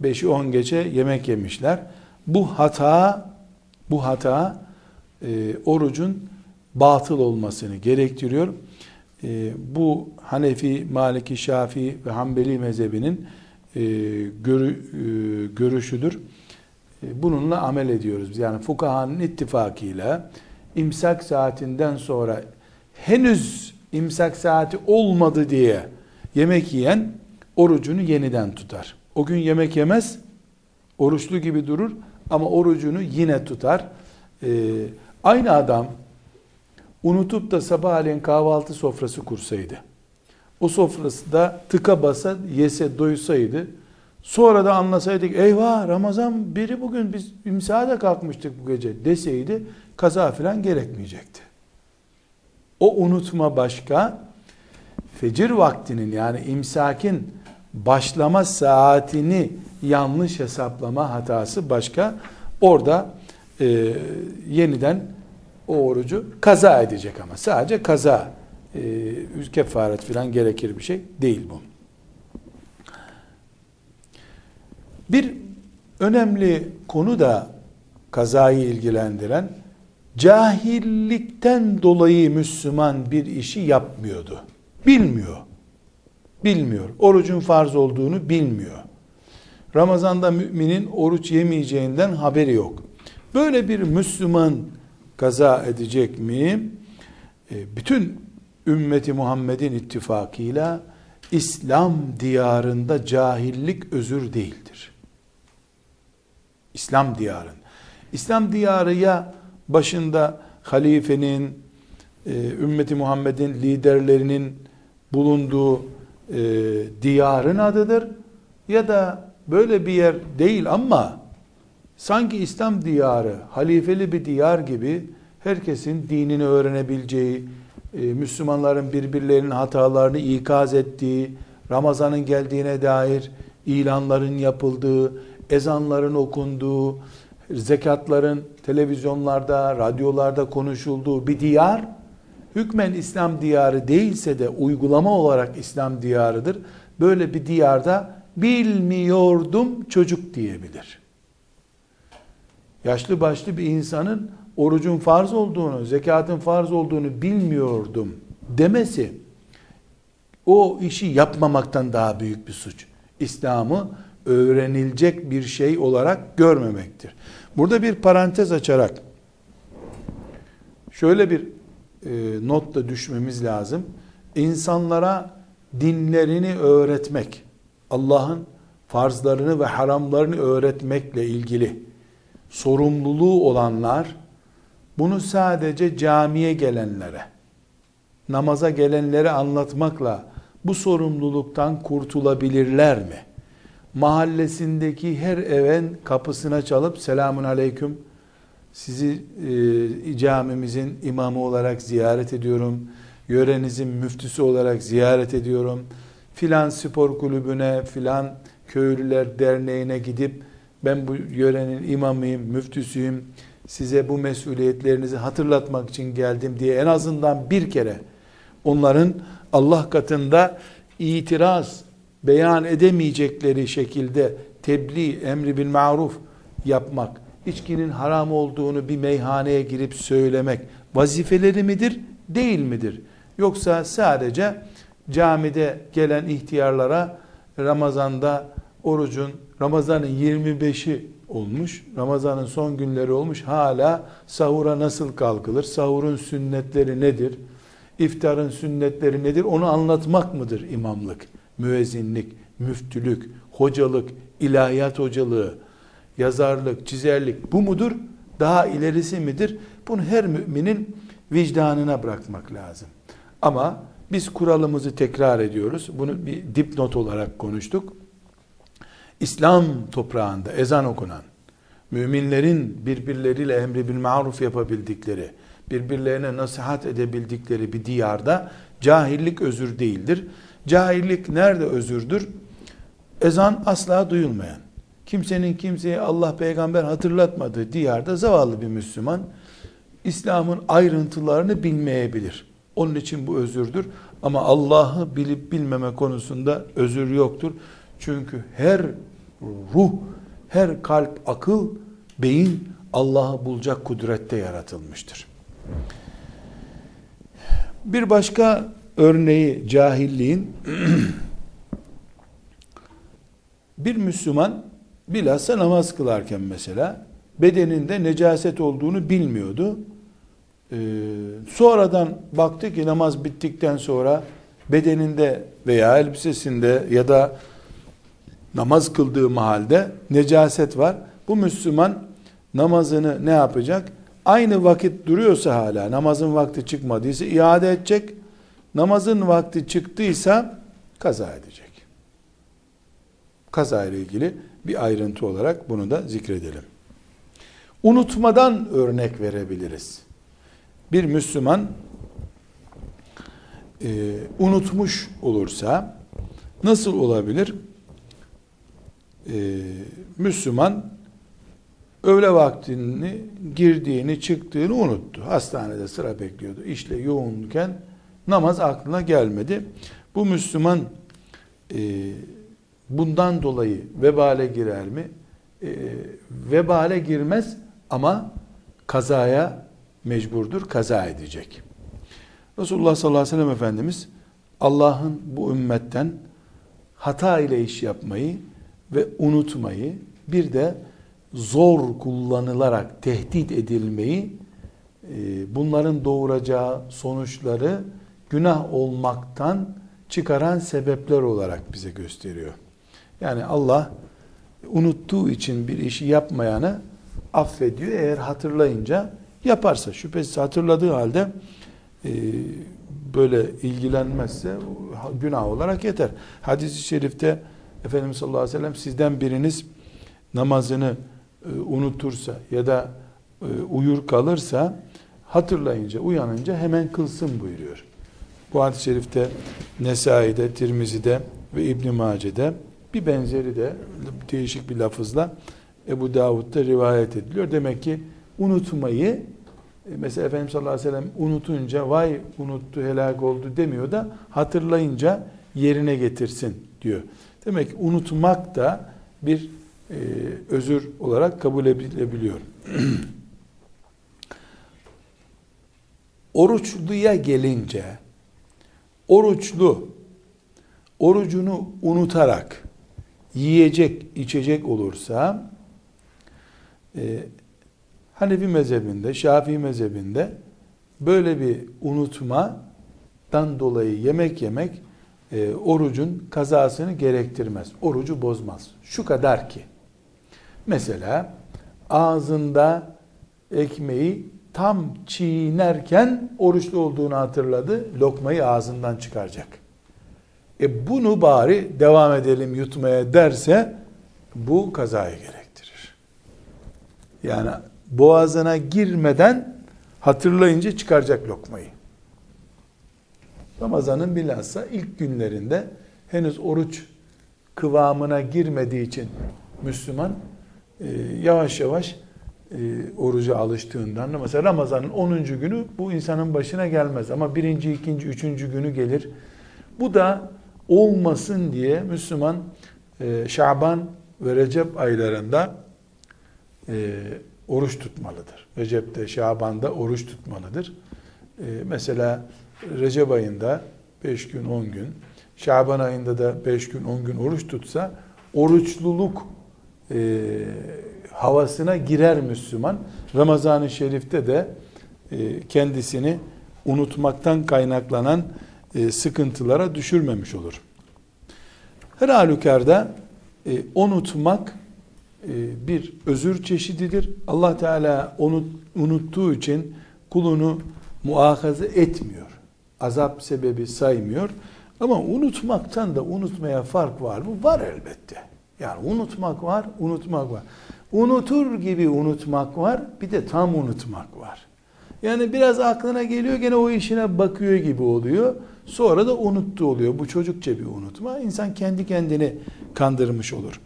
5'i 10 gece yemek yemişler bu hata bu hata e, orucun batıl olmasını gerektiriyor. E, bu Hanefi, Maliki, Şafii ve Hanbeli mezhebinin e, görü, e, görüşüdür. E, bununla amel ediyoruz. Yani fukahanın ittifakıyla imsak saatinden sonra henüz imsak saati olmadı diye yemek yiyen orucunu yeniden tutar. O gün yemek yemez, oruçlu gibi durur ama orucunu yine tutar. Ee, aynı adam unutup da sabahleyin kahvaltı sofrası kursaydı, o sofrasında tıka basa yese doysaydı, sonra da anlasaydık eyvah Ramazan biri bugün biz imsada kalkmıştık bu gece deseydi kaza filan gerekmeyecekti. O unutma başka, fecir vaktinin yani imsakin başlama saatini yanlış hesaplama hatası başka. Orada e, yeniden o orucu kaza edecek ama sadece kaza e, kefaret falan gerekir bir şey değil bu. Bir önemli konu da kazayı ilgilendiren cahillikten dolayı Müslüman bir işi yapmıyordu. Bilmiyor. Bilmiyor. Orucun farz olduğunu bilmiyor. Ramazanda müminin oruç yemeyeceğinden haberi yok. Böyle bir Müslüman kaza edecek mi? E, bütün ümmeti Muhammed'in ittifakıyla İslam diyarında cahillik özür değildir. İslam diyarın. İslam diyarı ya başında halifenin, e, ümmeti Muhammed'in liderlerinin bulunduğu e, diyarın adıdır. Ya da böyle bir yer değil ama sanki İslam diyarı halifeli bir diyar gibi herkesin dinini öğrenebileceği, e, Müslümanların birbirlerinin hatalarını ikaz ettiği, Ramazan'ın geldiğine dair ilanların yapıldığı, ezanların okunduğu, zekatların televizyonlarda, radyolarda konuşulduğu bir diyar, hükmen İslam diyarı değilse de uygulama olarak İslam diyarıdır. Böyle bir diyarda bilmiyordum çocuk diyebilir. Yaşlı başlı bir insanın orucun farz olduğunu, zekatın farz olduğunu bilmiyordum demesi o işi yapmamaktan daha büyük bir suç. İslam'ı öğrenilecek bir şey olarak görmemektir. Burada bir parantez açarak şöyle bir e, not da düşmemiz lazım. İnsanlara dinlerini öğretmek, Allah'ın farzlarını ve haramlarını öğretmekle ilgili sorumluluğu olanlar bunu sadece camiye gelenlere, namaza gelenlere anlatmakla bu sorumluluktan kurtulabilirler mi? Mahallesindeki her evin kapısına çalıp selamun aleyküm sizi e, camimizin imamı olarak ziyaret ediyorum. Yörenizin müftüsü olarak ziyaret ediyorum. Filan spor kulübüne, filan köylüler derneğine gidip ben bu yörenin imamıyım, müftüsüyüm size bu mesuliyetlerinizi hatırlatmak için geldim diye en azından bir kere onların Allah katında itiraz beyan edemeyecekleri şekilde tebliğ, emri bil maruf yapmak, içkinin haram olduğunu bir meyhaneye girip söylemek vazifeleri midir, değil midir? Yoksa sadece camide gelen ihtiyarlara Ramazan'da orucun, Ramazan'ın 25'i olmuş. Ramazan'ın son günleri olmuş. Hala sahura nasıl kalkılır? Sahurun sünnetleri nedir? İftarın sünnetleri nedir? Onu anlatmak mıdır imamlık, müezzinlik, müftülük, hocalık, ilahiyat hocalığı, yazarlık, çizerlik bu mudur? Daha ilerisi midir? Bunu her müminin vicdanına bırakmak lazım. Ama biz kuralımızı tekrar ediyoruz. Bunu bir dipnot olarak konuştuk. İslam toprağında ezan okunan, müminlerin birbirleriyle emri bil maruf yapabildikleri, birbirlerine nasihat edebildikleri bir diyarda cahillik özür değildir. Cahillik nerede özürdür? Ezan asla duyulmayan, kimsenin kimseye Allah peygamber hatırlatmadığı diyarda zavallı bir Müslüman İslam'ın ayrıntılarını bilmeyebilir. Onun için bu özürdür. Ama Allah'ı bilip bilmeme konusunda özür yoktur. Çünkü her ruh, her kalp, akıl, beyin Allah'ı bulacak kudrette yaratılmıştır. Bir başka örneği cahilliğin bir Müslüman bilhassa namaz kılarken mesela bedeninde necaset olduğunu bilmiyordu. Ee, sonradan baktı ki namaz bittikten sonra bedeninde veya elbisesinde ya da namaz kıldığı mahalde necaset var. Bu Müslüman namazını ne yapacak? Aynı vakit duruyorsa hala namazın vakti çıkmadıysa iade edecek. Namazın vakti çıktıysa kaza edecek. Kaza ile ilgili bir ayrıntı olarak bunu da zikredelim. Unutmadan örnek verebiliriz. Bir Müslüman e, unutmuş olursa nasıl olabilir? Ee, Müslüman öğle vaktini girdiğini çıktığını unuttu. Hastanede sıra bekliyordu. İşle yoğunken namaz aklına gelmedi. Bu Müslüman e, bundan dolayı vebale girer mi? E, vebale girmez ama kazaya mecburdur, kaza edecek. Resulullah sallallahu aleyhi ve sellem Efendimiz Allah'ın bu ümmetten hata ile iş yapmayı ve unutmayı bir de zor kullanılarak tehdit edilmeyi e, bunların doğuracağı sonuçları günah olmaktan çıkaran sebepler olarak bize gösteriyor. Yani Allah unuttuğu için bir işi yapmayanı affediyor. Eğer hatırlayınca yaparsa şüphesiz hatırladığı halde e, böyle ilgilenmezse günah olarak yeter. Hadis-i şerifte Efendimiz sallallahu aleyhi ve sellem sizden biriniz namazını e, unutursa ya da e, uyur kalırsa hatırlayınca uyanınca hemen kılsın buyuruyor. Bu hadis-i şerifte Nesai'de, Tirmizi'de ve İbn Mace'de bir benzeri de değişik bir lafızla Ebu Davud'da rivayet ediliyor. Demek ki unutmayı e, mesela Efendimiz sallallahu aleyhi ve sellem unutunca vay unuttu helak oldu demiyor da hatırlayınca yerine getirsin diyor. Demek ki unutmak da bir e, özür olarak kabul edilebiliyor. Oruçluya gelince oruçlu orucunu unutarak yiyecek, içecek olursa e, Hanefi mezhebinde, Şafii mezhebinde böyle bir unutmadan dolayı yemek yemek e, orucun kazasını gerektirmez. Orucu bozmaz. Şu kadar ki mesela ağzında ekmeği tam çiğnerken oruçlu olduğunu hatırladı. Lokmayı ağzından çıkaracak. E bunu bari devam edelim yutmaya derse bu kazayı gerektirir. Yani boğazına girmeden hatırlayınca çıkaracak lokmayı. Ramazanın bilhassa ilk günlerinde henüz oruç kıvamına girmediği için Müslüman e, yavaş yavaş e, oruca alıştığından mesela Ramazan'ın 10. günü bu insanın başına gelmez ama birinci, ikinci, üçüncü günü gelir. Bu da olmasın diye Müslüman e, Şaban ve Recep aylarında e, oruç tutmalıdır. Recep'te, Şaban'da oruç tutmalıdır. E, mesela Recep ayında 5 gün 10 gün, Şaban ayında da 5 gün 10 gün oruç tutsa oruçluluk e, havasına girer Müslüman. Ramazan-ı Şerif'te de e, kendisini unutmaktan kaynaklanan e, sıkıntılara düşürmemiş olur. Her halükarda e, unutmak e, bir özür çeşididir. Allah Teala onu unuttuğu için kulunu muahaze etmiyor. Azap sebebi saymıyor. Ama unutmaktan da unutmaya fark var mı? Var elbette. Yani unutmak var, unutmak var. Unutur gibi unutmak var, bir de tam unutmak var. Yani biraz aklına geliyor gene o işine bakıyor gibi oluyor. Sonra da unuttu oluyor. Bu çocukça bir unutma. İnsan kendi kendini kandırmış olur.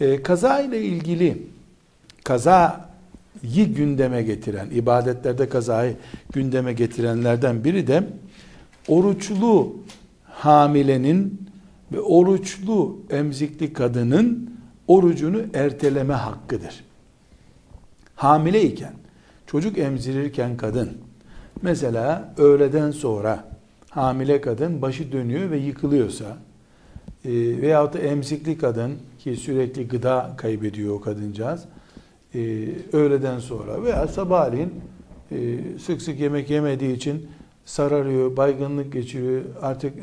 Ee, kaza ile ilgili kazayı gündeme getiren, ibadetlerde kazayı gündeme getirenlerden biri de oruçlu hamilenin ve oruçlu emzikli kadının orucunu erteleme hakkıdır. Hamileyken, çocuk emzirirken kadın, mesela öğleden sonra hamile kadın başı dönüyor ve yıkılıyorsa e, veyahut da emzikli kadın ki sürekli gıda kaybediyor o kadıncağız e, öğleden sonra veya sabahleyin e, sık sık yemek yemediği için sararıyor, baygınlık geçiriyor, artık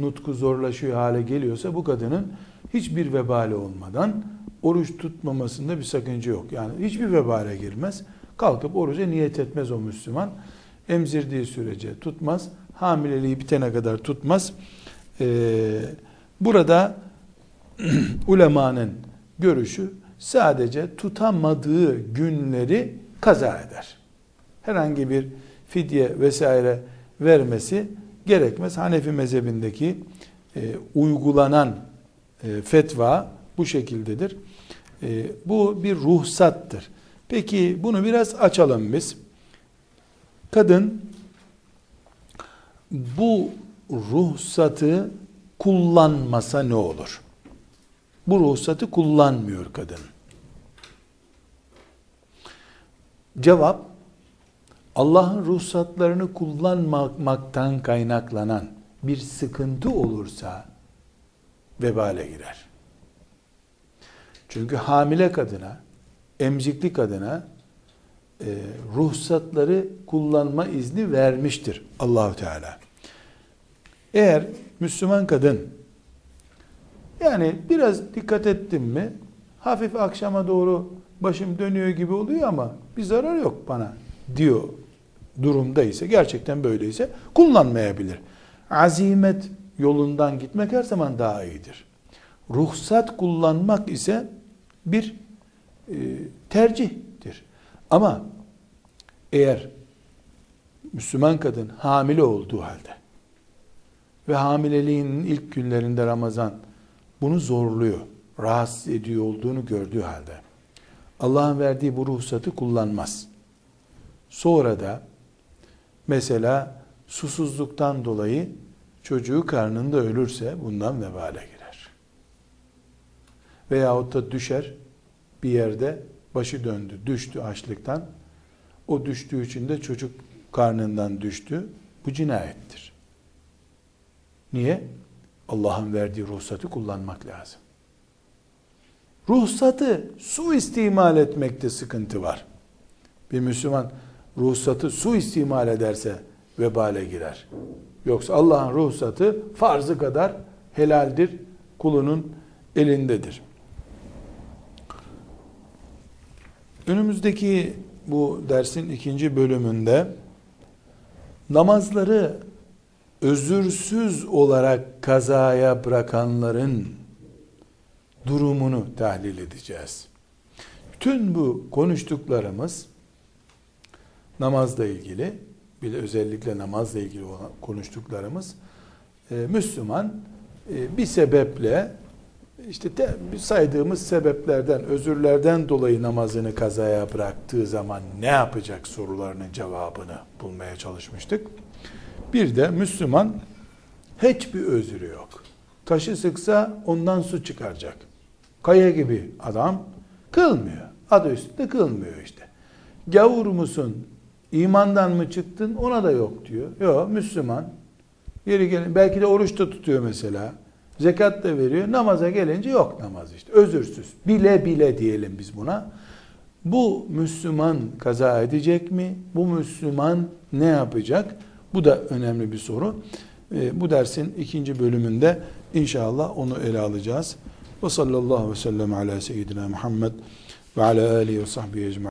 nutku zorlaşıyor hale geliyorsa bu kadının hiçbir vebali olmadan oruç tutmamasında bir sakınca yok. Yani hiçbir vebale girmez. Kalkıp oruca niyet etmez o Müslüman. Emzirdiği sürece tutmaz. Hamileliği bitene kadar tutmaz. Ee, burada ulemanın görüşü sadece tutamadığı günleri kaza eder. Herhangi bir fidye vesaire vermesi gerekmez. Hanefi mezhebindeki e, uygulanan e, fetva bu şekildedir. E, bu bir ruhsattır. Peki bunu biraz açalım biz. Kadın bu ruhsatı kullanmasa ne olur? Bu ruhsatı kullanmıyor kadın. Cevap Allah'ın ruhsatlarını kullanmaktan kaynaklanan bir sıkıntı olursa vebale girer. Çünkü hamile kadına, emzikli kadına e, ruhsatları kullanma izni vermiştir Allahu Teala. Eğer Müslüman kadın yani biraz dikkat ettim mi hafif akşama doğru başım dönüyor gibi oluyor ama bir zarar yok bana diyor durumda ise gerçekten böyleyse kullanmayabilir. Azimet yolundan gitmek her zaman daha iyidir. Ruhsat kullanmak ise bir e, tercihtir. Ama eğer Müslüman kadın hamile olduğu halde ve hamileliğinin ilk günlerinde Ramazan bunu zorluyor, rahatsız ediyor olduğunu gördüğü halde Allah'ın verdiği bu ruhsatı kullanmaz. Sonra da mesela susuzluktan dolayı çocuğu karnında ölürse bundan vebale girer. Veyahut da düşer bir yerde başı döndü, düştü açlıktan. O düştüğü için de çocuk karnından düştü. Bu cinayettir. Niye? Allah'ın verdiği ruhsatı kullanmak lazım. Ruhsatı su istimal etmekte sıkıntı var. Bir Müslüman ruhsatı su istimal ederse vebale girer. Yoksa Allah'ın ruhsatı farzı kadar helaldir, kulunun elindedir. Önümüzdeki bu dersin ikinci bölümünde namazları özürsüz olarak kazaya bırakanların durumunu tahlil edeceğiz. Bütün bu konuştuklarımız namazla ilgili, bir de özellikle namazla ilgili olan konuştuklarımız e, Müslüman e, bir sebeple işte saydığımız sebeplerden, özürlerden dolayı namazını kazaya bıraktığı zaman ne yapacak sorularının cevabını bulmaya çalışmıştık. Bir de Müslüman hiçbir özrü yok. Taşı sıksa ondan su çıkaracak. Kaya gibi adam kılmıyor. Adı üstünde kılmıyor işte. Gavur musun? İmandan mı çıktın? Ona da yok diyor. Yok Müslüman. Yeri gelin belki de oruç da tutuyor mesela. Zekat da veriyor. Namaza gelince yok namaz işte. Özürsüz. Bile bile diyelim biz buna. Bu Müslüman kaza edecek mi? Bu Müslüman ne yapacak? Bu da önemli bir soru. Ee, bu dersin ikinci bölümünde inşallah onu ele alacağız. Ve sallallahu ve sellem ala seyyidina Muhammed ve ala alihi ve sahbihi ecma'in.